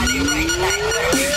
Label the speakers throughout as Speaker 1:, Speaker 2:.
Speaker 1: body right back.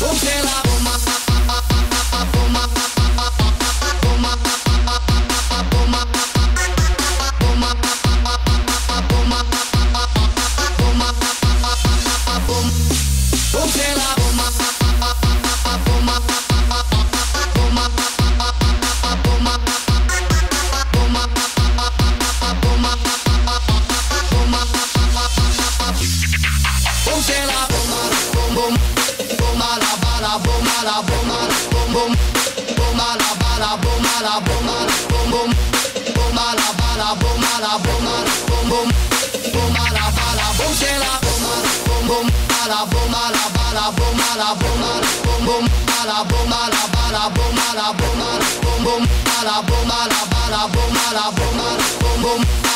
Speaker 1: Hoje ela uma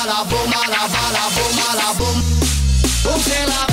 Speaker 1: they want to do it, you